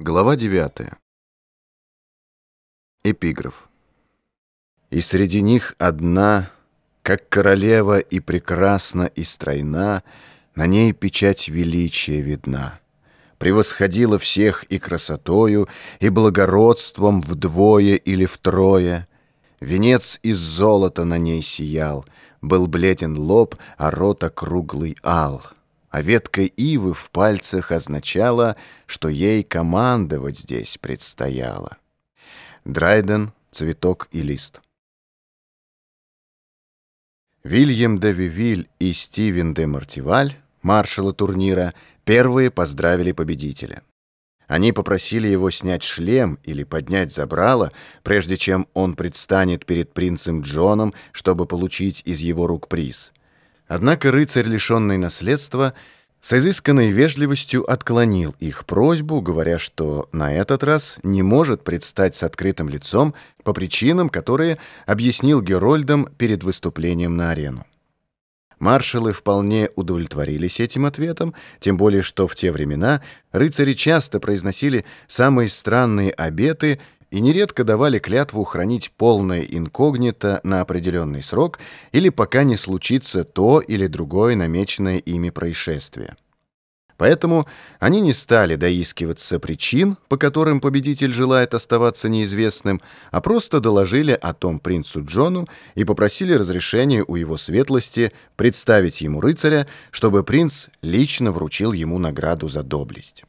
Глава 9. Эпиграф. И среди них одна, как королева и прекрасна и стройна, на ней печать величия видна. Превосходила всех и красотою, и благородством вдвое или втрое. Венец из золота на ней сиял, был бледен лоб, а рот округлый ал а ветка ивы в пальцах означала, что ей командовать здесь предстояло. Драйден, цветок и лист. Вильям де Вивиль и Стивен де Мартиваль, маршалы турнира, первые поздравили победителя. Они попросили его снять шлем или поднять забрало, прежде чем он предстанет перед принцем Джоном, чтобы получить из его рук приз — Однако рыцарь, лишенный наследства, с изысканной вежливостью отклонил их просьбу, говоря, что на этот раз не может предстать с открытым лицом по причинам, которые объяснил Герольдам перед выступлением на арену. Маршалы вполне удовлетворились этим ответом, тем более что в те времена рыцари часто произносили самые странные обеты и нередко давали клятву хранить полное инкогнито на определенный срок или пока не случится то или другое намеченное ими происшествие. Поэтому они не стали доискиваться причин, по которым победитель желает оставаться неизвестным, а просто доложили о том принцу Джону и попросили разрешения у его светлости представить ему рыцаря, чтобы принц лично вручил ему награду за доблесть.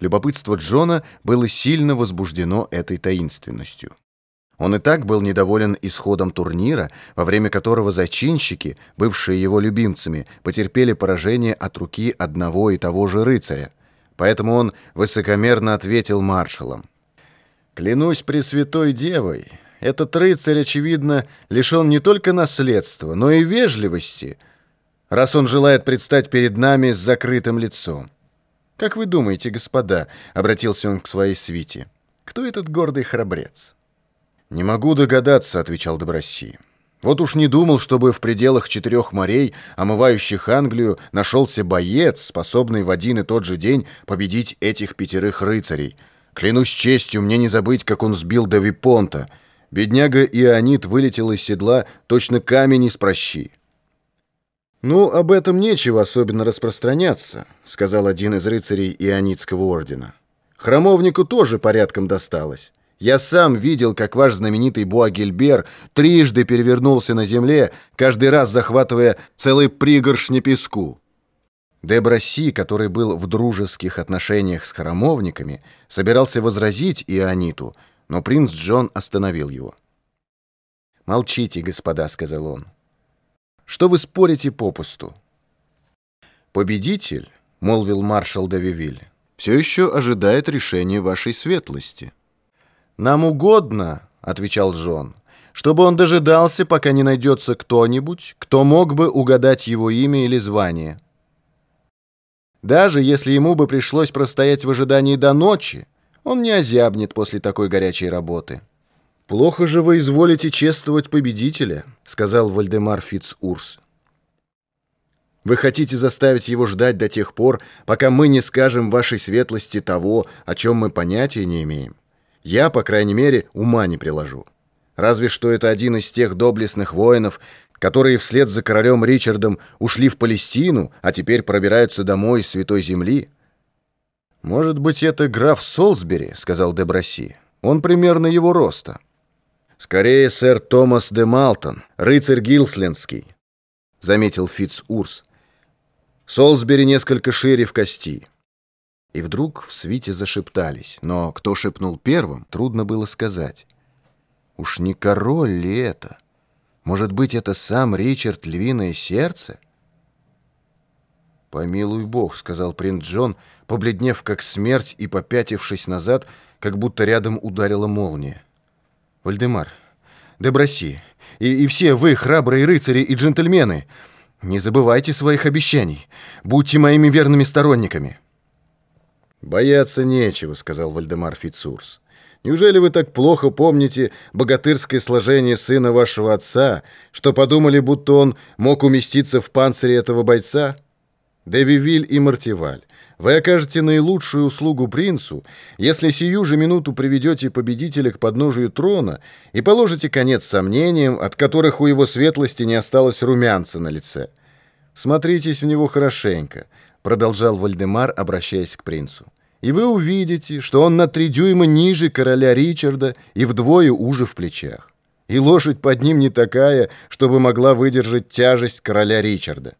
Любопытство Джона было сильно возбуждено этой таинственностью. Он и так был недоволен исходом турнира, во время которого зачинщики, бывшие его любимцами, потерпели поражение от руки одного и того же рыцаря. Поэтому он высокомерно ответил маршалам. «Клянусь Пресвятой Девой, этот рыцарь, очевидно, лишен не только наследства, но и вежливости, раз он желает предстать перед нами с закрытым лицом. «Как вы думаете, господа?» — обратился он к своей свите. «Кто этот гордый храбрец?» «Не могу догадаться», — отвечал Добросси. «Вот уж не думал, чтобы в пределах четырех морей, омывающих Англию, нашелся боец, способный в один и тот же день победить этих пятерых рыцарей. Клянусь честью, мне не забыть, как он сбил Давипонта. Бедняга Ионит вылетел из седла, точно камень из прощи». «Ну, об этом нечего особенно распространяться», — сказал один из рыцарей Ионитского ордена. «Храмовнику тоже порядком досталось. Я сам видел, как ваш знаменитый Буагильбер трижды перевернулся на земле, каждый раз захватывая целый пригоршни песку». Деброси, который был в дружеских отношениях с храмовниками, собирался возразить Иониту, но принц Джон остановил его. «Молчите, господа», — сказал он что вы спорите попусту. Победитель, молвил маршал Давивиль, все еще ожидает решения вашей светлости. Нам угодно, отвечал Джон, чтобы он дожидался, пока не найдется кто-нибудь, кто мог бы угадать его имя или звание. Даже если ему бы пришлось простоять в ожидании до ночи, он не озябнет после такой горячей работы. «Плохо же вы изволите чествовать победителя», — сказал Вальдемар Фицурс. «Вы хотите заставить его ждать до тех пор, пока мы не скажем вашей светлости того, о чем мы понятия не имеем. Я, по крайней мере, ума не приложу. Разве что это один из тех доблестных воинов, которые вслед за королем Ричардом ушли в Палестину, а теперь пробираются домой из Святой Земли». «Может быть, это граф Солсбери», — сказал Деброси. «Он примерно его роста». «Скорее, сэр Томас де Малтон, рыцарь Гилслендский», — заметил Фитц Урс. «Солсбери несколько шире в кости». И вдруг в свите зашептались, но кто шепнул первым, трудно было сказать. Уж не король ли это? Может быть, это сам Ричард Львиное Сердце? «Помилуй бог», — сказал принц Джон, побледнев как смерть и попятившись назад, как будто рядом ударила молния. Вальдемар, де Браси, и все вы, храбрые рыцари и джентльмены, не забывайте своих обещаний. Будьте моими верными сторонниками». «Бояться нечего», — сказал Вальдемар Фицурс. «Неужели вы так плохо помните богатырское сложение сына вашего отца, что подумали, будто он мог уместиться в панцире этого бойца? Де Вивиль и Мартиваль, Вы окажете наилучшую услугу принцу, если сию же минуту приведете победителя к подножию трона и положите конец сомнениям, от которых у его светлости не осталось румянца на лице. Смотритесь в него хорошенько, продолжал Вальдемар, обращаясь к принцу. И вы увидите, что он на три дюйма ниже короля Ричарда и вдвое уже в плечах. И лошадь под ним не такая, чтобы могла выдержать тяжесть короля Ричарда.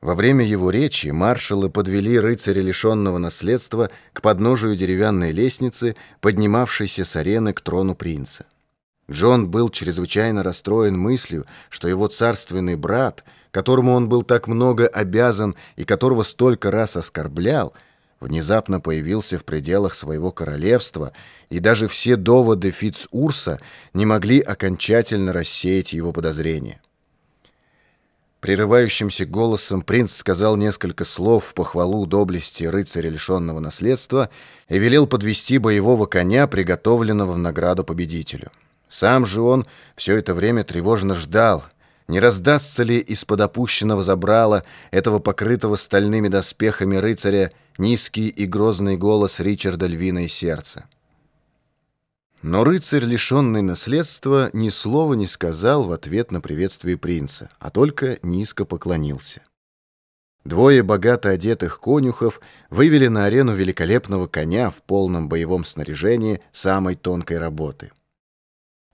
Во время его речи маршалы подвели рыцаря, лишенного наследства, к подножию деревянной лестницы, поднимавшейся с арены к трону принца. Джон был чрезвычайно расстроен мыслью, что его царственный брат, которому он был так много обязан и которого столько раз оскорблял, внезапно появился в пределах своего королевства, и даже все доводы Фиц-Урса не могли окончательно рассеять его подозрения. Прерывающимся голосом принц сказал несколько слов в похвалу доблести рыцаря, лишенного наследства, и велел подвести боевого коня, приготовленного в награду победителю. Сам же он все это время тревожно ждал, не раздастся ли из-под опущенного забрала этого покрытого стальными доспехами рыцаря низкий и грозный голос Ричарда Львиное Сердце. Но рыцарь, лишенный наследства, ни слова не сказал в ответ на приветствие принца, а только низко поклонился. Двое богато одетых конюхов вывели на арену великолепного коня в полном боевом снаряжении самой тонкой работы.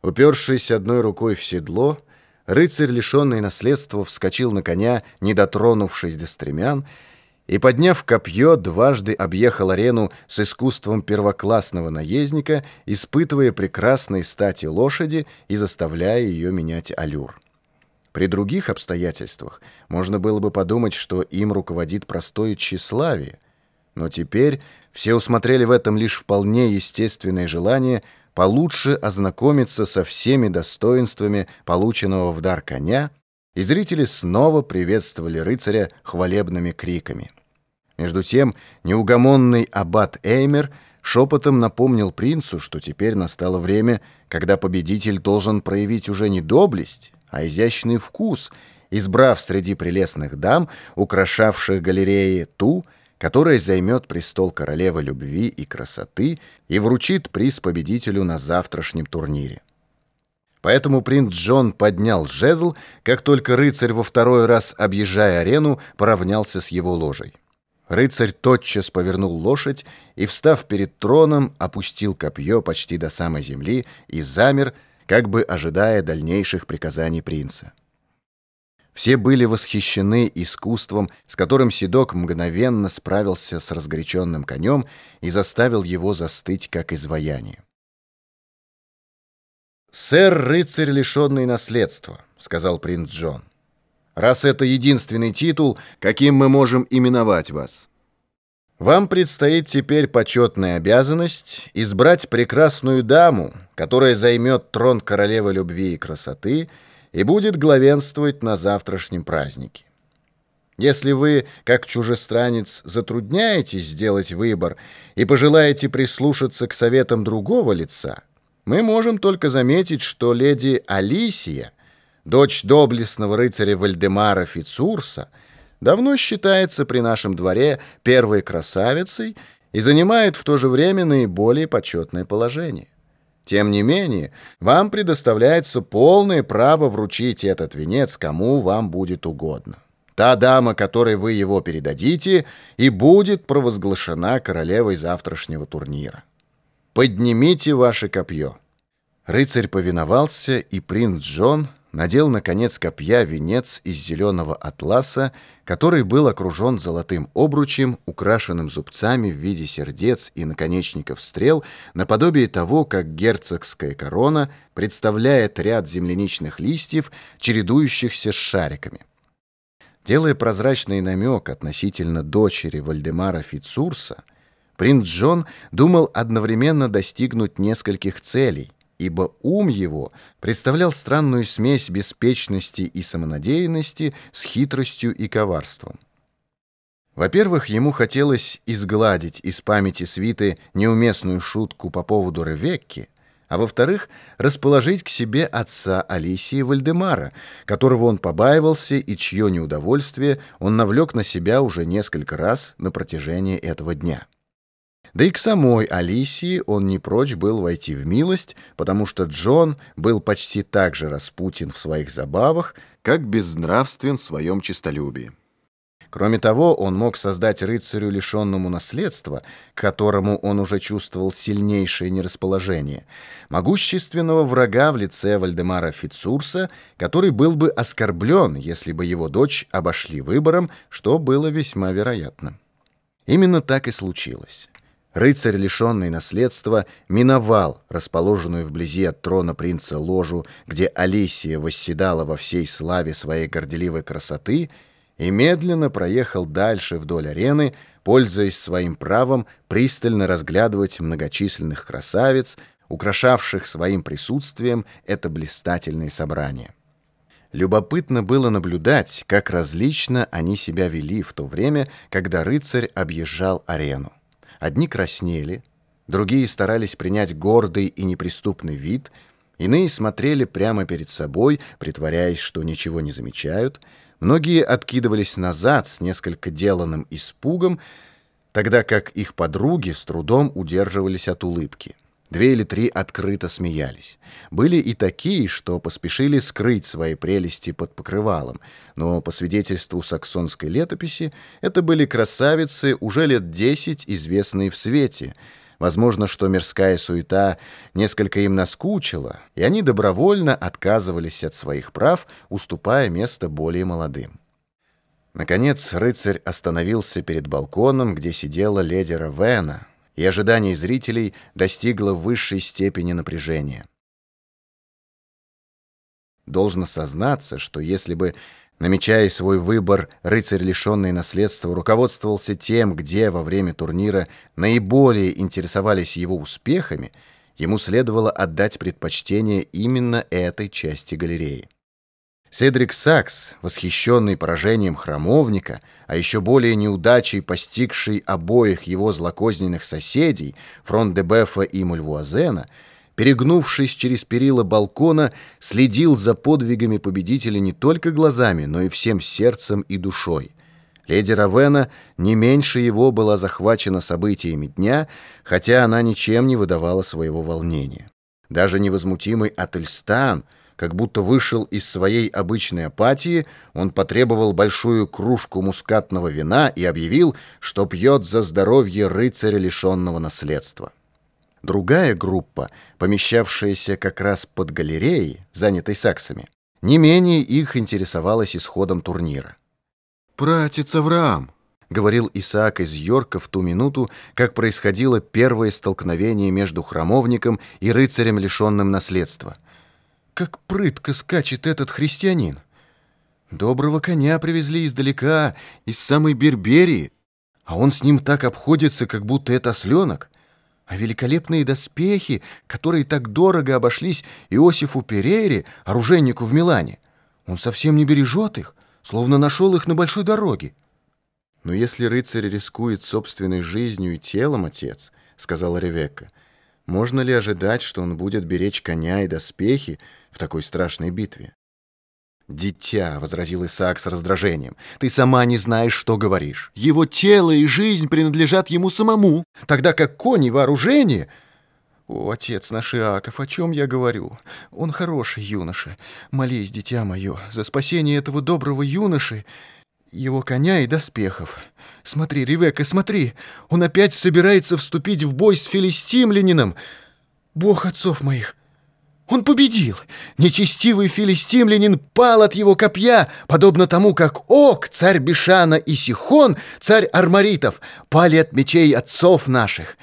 Упершись одной рукой в седло, рыцарь, лишенный наследства, вскочил на коня, не дотронувшись до стремян, и, подняв копье, дважды объехал арену с искусством первоклассного наездника, испытывая прекрасные стати лошади и заставляя ее менять аллюр. При других обстоятельствах можно было бы подумать, что им руководит простое тщеславие, но теперь все усмотрели в этом лишь вполне естественное желание получше ознакомиться со всеми достоинствами полученного в дар коня, и зрители снова приветствовали рыцаря хвалебными криками. Между тем неугомонный аббат Эймер шепотом напомнил принцу, что теперь настало время, когда победитель должен проявить уже не доблесть, а изящный вкус, избрав среди прелестных дам, украшавших галереи, ту, которая займет престол королевы любви и красоты и вручит приз победителю на завтрашнем турнире. Поэтому принц Джон поднял жезл, как только рыцарь во второй раз, объезжая арену, поравнялся с его ложей. Рыцарь тотчас повернул лошадь и, встав перед троном, опустил копье почти до самой земли и замер, как бы ожидая дальнейших приказаний принца. Все были восхищены искусством, с которым Седок мгновенно справился с разгоряченным конем и заставил его застыть, как изваяние. «Сэр, рыцарь, лишенный наследства», — сказал принц Джон раз это единственный титул, каким мы можем именовать вас. Вам предстоит теперь почетная обязанность избрать прекрасную даму, которая займет трон королевы любви и красоты и будет главенствовать на завтрашнем празднике. Если вы, как чужестранец, затрудняетесь сделать выбор и пожелаете прислушаться к советам другого лица, мы можем только заметить, что леди Алисия дочь доблестного рыцаря Вальдемара Фицурса, давно считается при нашем дворе первой красавицей и занимает в то же время наиболее почетное положение. Тем не менее, вам предоставляется полное право вручить этот венец кому вам будет угодно. Та дама, которой вы его передадите, и будет провозглашена королевой завтрашнего турнира. Поднимите ваше копье. Рыцарь повиновался, и принц Джон надел на конец копья венец из зеленого атласа, который был окружен золотым обручем, украшенным зубцами в виде сердец и наконечников стрел, наподобие того, как герцогская корона представляет ряд земляничных листьев, чередующихся с шариками. Делая прозрачный намек относительно дочери Вальдемара Фицурса, принц Джон думал одновременно достигнуть нескольких целей, ибо ум его представлял странную смесь беспечности и самонадеянности с хитростью и коварством. Во-первых, ему хотелось изгладить из памяти свиты неуместную шутку по поводу Ревекки, а во-вторых, расположить к себе отца Алисии Вальдемара, которого он побаивался и чье неудовольствие он навлек на себя уже несколько раз на протяжении этого дня. Да и к самой Алисии он не прочь был войти в милость, потому что Джон был почти так же распутен в своих забавах, как безнравствен в своем честолюбии. Кроме того, он мог создать рыцарю, лишенному наследства, к которому он уже чувствовал сильнейшее нерасположение, могущественного врага в лице Вальдемара Фицурса, который был бы оскорблен, если бы его дочь обошли выбором, что было весьма вероятно. Именно так и случилось. Рыцарь, лишенный наследства, миновал расположенную вблизи от трона принца ложу, где Алисия восседала во всей славе своей горделивой красоты, и медленно проехал дальше вдоль арены, пользуясь своим правом пристально разглядывать многочисленных красавиц, украшавших своим присутствием это блистательное собрание. Любопытно было наблюдать, как различно они себя вели в то время, когда рыцарь объезжал арену. Одни краснели, другие старались принять гордый и неприступный вид, иные смотрели прямо перед собой, притворяясь, что ничего не замечают, многие откидывались назад с несколько деланным испугом, тогда как их подруги с трудом удерживались от улыбки. Две или три открыто смеялись. Были и такие, что поспешили скрыть свои прелести под покрывалом, но, по свидетельству саксонской летописи, это были красавицы, уже лет десять известные в свете. Возможно, что мирская суета несколько им наскучила, и они добровольно отказывались от своих прав, уступая место более молодым. Наконец рыцарь остановился перед балконом, где сидела леди Равена, и ожидание зрителей достигло высшей степени напряжения. Должно сознаться, что если бы, намечая свой выбор, рыцарь, лишенный наследства, руководствовался тем, где во время турнира наиболее интересовались его успехами, ему следовало отдать предпочтение именно этой части галереи. Седрик Сакс, восхищенный поражением храмовника, а еще более неудачей, постигшей обоих его злокозненных соседей, Фрон-де-Бефа и Мульвуазена, перегнувшись через перила балкона, следил за подвигами победителя не только глазами, но и всем сердцем и душой. Леди Равена не меньше его была захвачена событиями дня, хотя она ничем не выдавала своего волнения. Даже невозмутимый Ательстан — как будто вышел из своей обычной апатии, он потребовал большую кружку мускатного вина и объявил, что пьет за здоровье рыцаря, лишенного наследства. Другая группа, помещавшаяся как раз под галереей, занятой саксами, не менее их интересовалась исходом турнира. «Братец Авраам!» — говорил Исаак из Йорка в ту минуту, как происходило первое столкновение между храмовником и рыцарем, лишенным наследства — как прытко скачет этот христианин. Доброго коня привезли издалека, из самой Берберии, а он с ним так обходится, как будто это осленок. А великолепные доспехи, которые так дорого обошлись Иосифу Перейре, оружейнику в Милане, он совсем не бережет их, словно нашел их на большой дороге. «Но если рыцарь рискует собственной жизнью и телом, отец, — сказала Ревекка, — можно ли ожидать, что он будет беречь коня и доспехи в такой страшной битве? «Дитя», — возразил Исаак с раздражением, — «ты сама не знаешь, что говоришь. Его тело и жизнь принадлежат ему самому, тогда как кони вооружение...» «О, отец наш Иаков, о чем я говорю? Он хороший юноша. Молись, дитя мое, за спасение этого доброго юноши, его коня и доспехов. Смотри, Ревека, смотри, он опять собирается вступить в бой с филистимлянином. Бог отцов моих, он победил. Нечестивый филистимлянин пал от его копья, подобно тому, как Ок, царь Бешана и Сихон, царь Армаритов, пали от мечей отцов наших.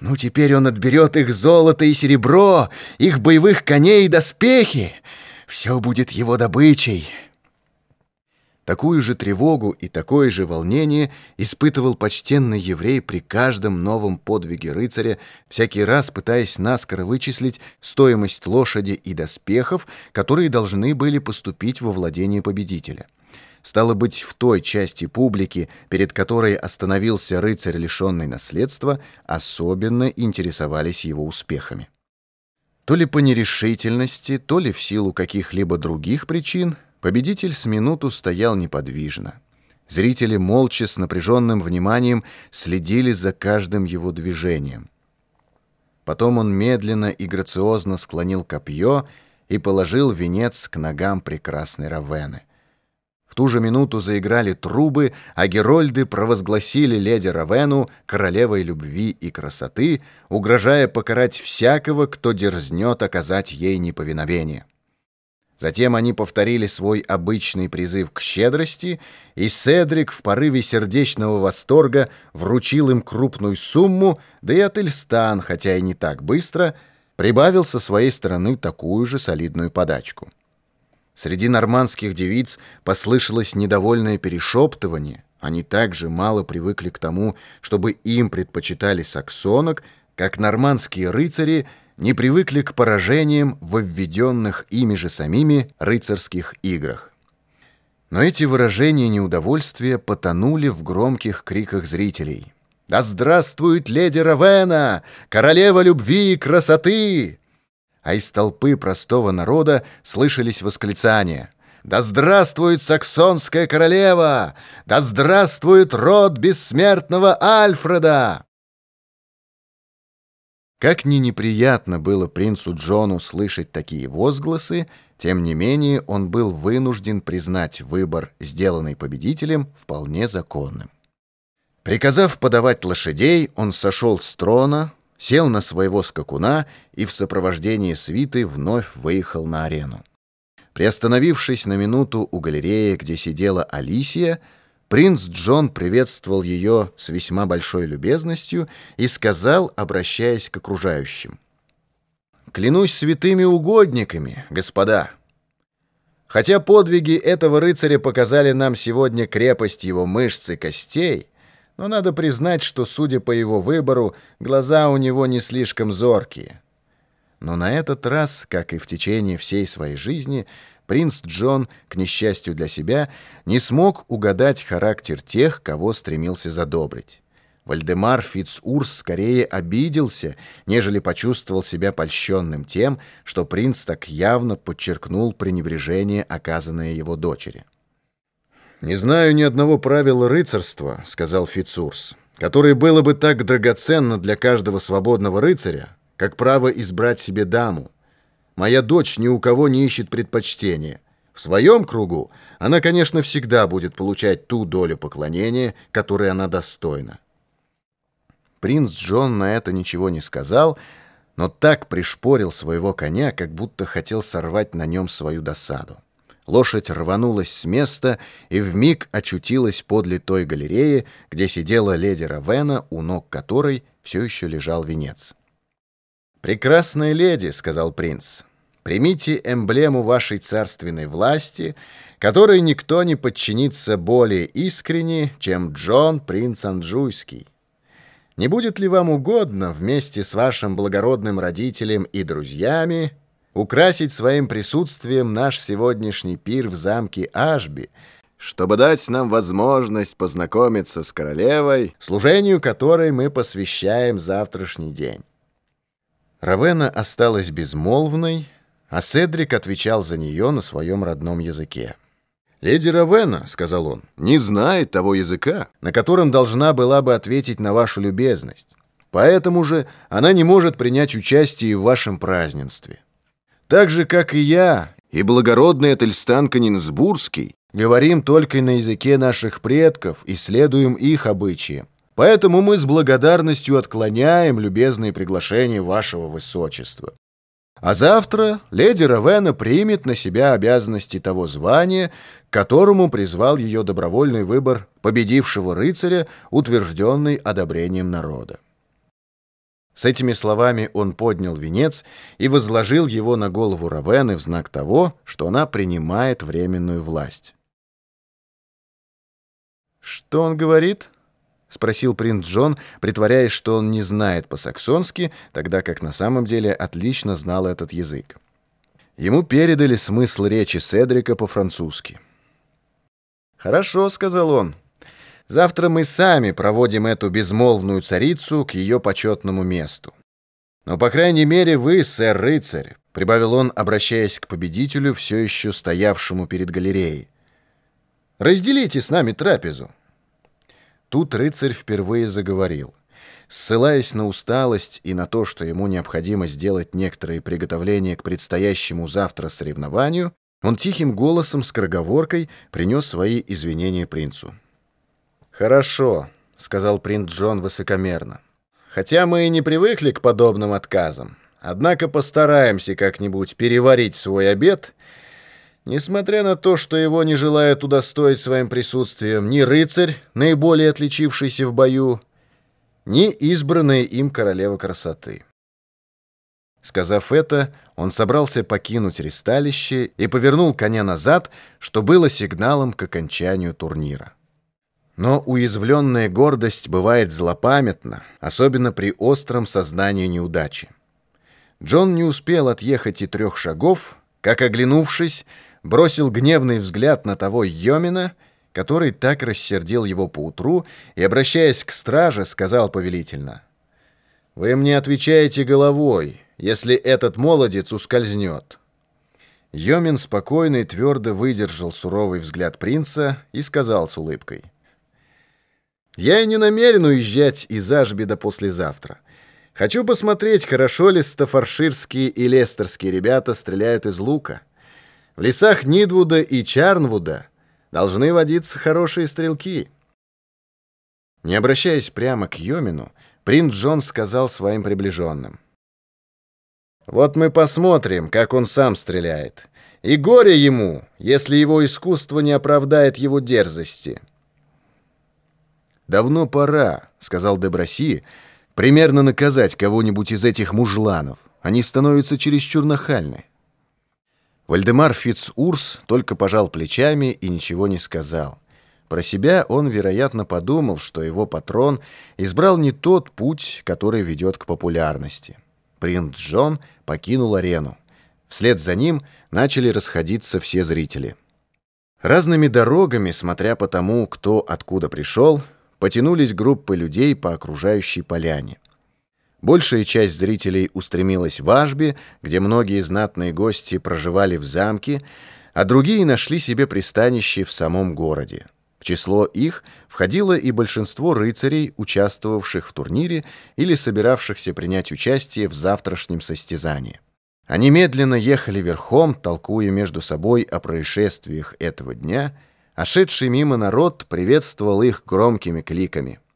Ну, теперь он отберет их золото и серебро, их боевых коней и доспехи. Все будет его добычей». Такую же тревогу и такое же волнение испытывал почтенный еврей при каждом новом подвиге рыцаря, всякий раз пытаясь наскоро вычислить стоимость лошади и доспехов, которые должны были поступить во владение победителя. Стало быть, в той части публики, перед которой остановился рыцарь, лишенный наследства, особенно интересовались его успехами. То ли по нерешительности, то ли в силу каких-либо других причин, победитель с минуту стоял неподвижно. Зрители молча с напряженным вниманием следили за каждым его движением. Потом он медленно и грациозно склонил копье и положил венец к ногам прекрасной Равены. В ту же минуту заиграли трубы, а герольды провозгласили леди Равену королевой любви и красоты, угрожая покарать всякого, кто дерзнет оказать ей неповиновение. Затем они повторили свой обычный призыв к щедрости, и Седрик в порыве сердечного восторга вручил им крупную сумму, да и Ательстан, хотя и не так быстро, прибавил со своей стороны такую же солидную подачку. Среди нормандских девиц послышалось недовольное перешептывание. Они также мало привыкли к тому, чтобы им предпочитали саксонок, как нормандские рыцари не привыкли к поражениям в введенных ими же самими рыцарских играх. Но эти выражения неудовольствия потонули в громких криках зрителей. «Да здравствует леди Равена, королева любви и красоты!» а из толпы простого народа слышались восклицания «Да здравствует саксонская королева! Да здравствует род бессмертного Альфреда!» Как ни неприятно было принцу Джону слышать такие возгласы, тем не менее он был вынужден признать выбор, сделанный победителем, вполне законным. Приказав подавать лошадей, он сошел с трона, сел на своего скакуна и в сопровождении свиты вновь выехал на арену. Приостановившись на минуту у галереи, где сидела Алисия, принц Джон приветствовал ее с весьма большой любезностью и сказал, обращаясь к окружающим. «Клянусь святыми угодниками, господа!» Хотя подвиги этого рыцаря показали нам сегодня крепость его мышц и костей, но надо признать, что, судя по его выбору, глаза у него не слишком зоркие. Но на этот раз, как и в течение всей своей жизни, принц Джон, к несчастью для себя, не смог угадать характер тех, кого стремился задобрить. Вальдемар Фицурс скорее обиделся, нежели почувствовал себя польщенным тем, что принц так явно подчеркнул пренебрежение, оказанное его дочери. «Не знаю ни одного правила рыцарства», — сказал Фицурс, «которое было бы так драгоценно для каждого свободного рыцаря, как право избрать себе даму. Моя дочь ни у кого не ищет предпочтения. В своем кругу она, конечно, всегда будет получать ту долю поклонения, которой она достойна». Принц Джон на это ничего не сказал, но так пришпорил своего коня, как будто хотел сорвать на нем свою досаду. Лошадь рванулась с места и вмиг очутилась подле той галереи, где сидела леди Равена, у ног которой все еще лежал венец. «Прекрасная леди», — сказал принц, — «примите эмблему вашей царственной власти, которой никто не подчинится более искренне, чем Джон, принц Анджуйский. Не будет ли вам угодно вместе с вашим благородным родителем и друзьями украсить своим присутствием наш сегодняшний пир в замке Ашби, чтобы дать нам возможность познакомиться с королевой, служению которой мы посвящаем завтрашний день. Равена осталась безмолвной, а Седрик отвечал за нее на своем родном языке. «Леди Равена, — сказал он, — не знает того языка, на котором должна была бы ответить на вашу любезность. Поэтому же она не может принять участие в вашем празднестве. Так же, как и я, и благородный Этельстан Канинсбургский, говорим только на языке наших предков и следуем их обычаям. Поэтому мы с благодарностью отклоняем любезные приглашения вашего высочества. А завтра леди Равена примет на себя обязанности того звания, которому призвал ее добровольный выбор победившего рыцаря, утвержденный одобрением народа. С этими словами он поднял венец и возложил его на голову Равены в знак того, что она принимает временную власть. «Что он говорит?» — спросил принц Джон, притворяясь, что он не знает по-саксонски, тогда как на самом деле отлично знал этот язык. Ему передали смысл речи Седрика по-французски. «Хорошо», — сказал он, — Завтра мы сами проводим эту безмолвную царицу к ее почетному месту. «Но, по крайней мере, вы, сэр-рыцарь», — прибавил он, обращаясь к победителю, все еще стоявшему перед галереей. «Разделите с нами трапезу». Тут рыцарь впервые заговорил. Ссылаясь на усталость и на то, что ему необходимо сделать некоторые приготовления к предстоящему завтра соревнованию, он тихим голосом с кроговоркой принес свои извинения принцу. «Хорошо», — сказал принц Джон высокомерно. «Хотя мы и не привыкли к подобным отказам, однако постараемся как-нибудь переварить свой обед, несмотря на то, что его не желает удостоить своим присутствием ни рыцарь, наиболее отличившийся в бою, ни избранная им королева красоты. Сказав это, он собрался покинуть ристалище и повернул коня назад, что было сигналом к окончанию турнира. Но уязвленная гордость бывает злопамятна, особенно при остром сознании неудачи. Джон не успел отъехать и трех шагов, как, оглянувшись, бросил гневный взгляд на того Йомина, который так рассердил его поутру и, обращаясь к страже, сказал повелительно, «Вы мне отвечаете головой, если этот молодец ускользнет». Йомин спокойно и твердо выдержал суровый взгляд принца и сказал с улыбкой, «Я и не намерен уезжать из Ашби послезавтра. Хочу посмотреть, хорошо ли стафарширские и лестерские ребята стреляют из лука. В лесах Нидвуда и Чарнвуда — должны водиться хорошие стрелки». Не обращаясь прямо к Йомину, принц Джон сказал своим приближенным. «Вот мы посмотрим, как он сам стреляет. И горе ему, если его искусство не оправдает его дерзости». «Давно пора», — сказал Деброси, — «примерно наказать кого-нибудь из этих мужланов. Они становятся чересчур нахальны». Вальдемар Фицурс только пожал плечами и ничего не сказал. Про себя он, вероятно, подумал, что его патрон избрал не тот путь, который ведет к популярности. Принц Джон покинул арену. Вслед за ним начали расходиться все зрители. Разными дорогами, смотря по тому, кто откуда пришел, потянулись группы людей по окружающей поляне. Большая часть зрителей устремилась в Ашби, где многие знатные гости проживали в замке, а другие нашли себе пристанище в самом городе. В число их входило и большинство рыцарей, участвовавших в турнире или собиравшихся принять участие в завтрашнем состязании. Они медленно ехали верхом, толкуя между собой о происшествиях этого дня, а шедший мимо народ приветствовал их громкими кликами –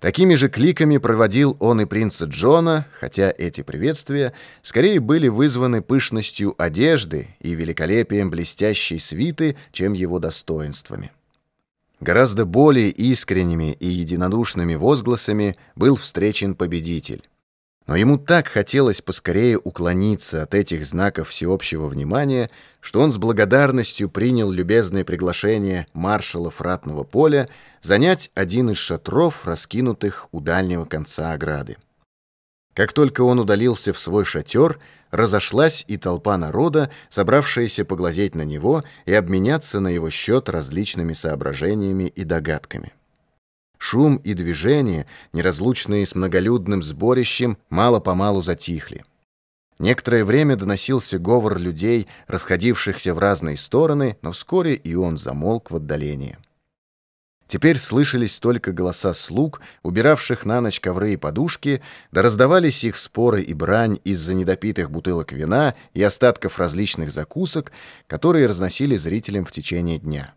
Такими же кликами проводил он и принца Джона, хотя эти приветствия скорее были вызваны пышностью одежды и великолепием блестящей свиты, чем его достоинствами. Гораздо более искренними и единодушными возгласами был встречен победитель. Но ему так хотелось поскорее уклониться от этих знаков всеобщего внимания, что он с благодарностью принял любезное приглашение маршала Фратного поля занять один из шатров, раскинутых у дальнего конца ограды. Как только он удалился в свой шатер, разошлась и толпа народа, собравшаяся поглазеть на него и обменяться на его счет различными соображениями и догадками. Шум и движение, неразлучные с многолюдным сборищем, мало-помалу затихли. Некоторое время доносился говор людей, расходившихся в разные стороны, но вскоре и он замолк в отдалении. Теперь слышались только голоса слуг, убиравших на ночь ковры и подушки, да раздавались их споры и брань из-за недопитых бутылок вина и остатков различных закусок, которые разносили зрителям в течение дня.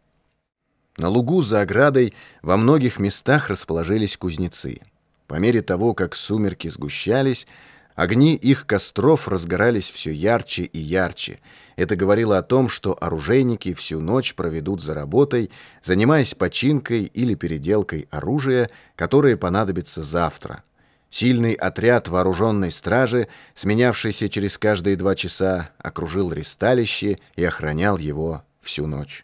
На лугу за оградой во многих местах расположились кузнецы. По мере того, как сумерки сгущались, огни их костров разгорались все ярче и ярче. Это говорило о том, что оружейники всю ночь проведут за работой, занимаясь починкой или переделкой оружия, которое понадобится завтра. Сильный отряд вооруженной стражи, сменявшийся через каждые два часа, окружил ристалище и охранял его всю ночь.